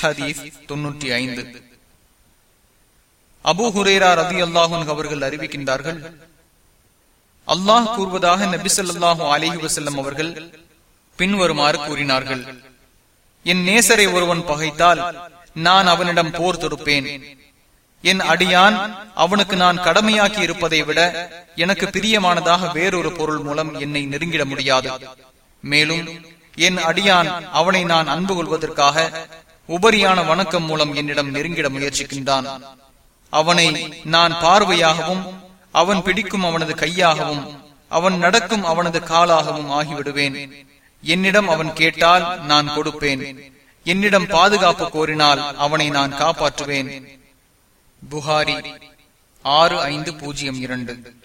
ஹதீஸ் தொன்னூற்றி ஐந்து. அபு ஹுரேரா ரதி அல்லாஹன் அவர்கள் அறிவிக்கின்றார்கள் அல்லாஹ் கூறுவதாக நபி ஸல்லல்லாஹு அலைஹி வஸல்லம் அவர்கள் பின்வருமாறு கூறினார்கள். என் நேசரை ஒருவன் பகைத்தால் நான் அவனிடம் போர் தொடுப்பேன். என் அடியான் அவனுக்கு நான் கடமையாக்கி இருப்பதை விட எனக்கு பிரியமானதாக வேறொரு பொருள் மூலம் என்னை நெருங்கிட முடியாது. மேலும் என் அடியான் அவனை நான் அன்பு கொள்வதற்காக உபரியான வணக்கம் மூலம் என்னிடம் நெருங்கிட முயற்சிக்கின்றான். அவனை நான் பார்வையாகவும் அவன் பிடிக்கும் அவனது கையாகவும் அவன் நடக்கும் அவனது காலாகவும் ஆகிவிடுவேன். என்னிடம் அவன் கேட்டால் நான் கொடுப்பேன். என்னிடம் பாதுகாப்பு கோரினால் அவனை நான் காப்பாற்றுவேன். புகாரி ஆறு ஐந்து பூஜ்ஜியம் இரண்டு.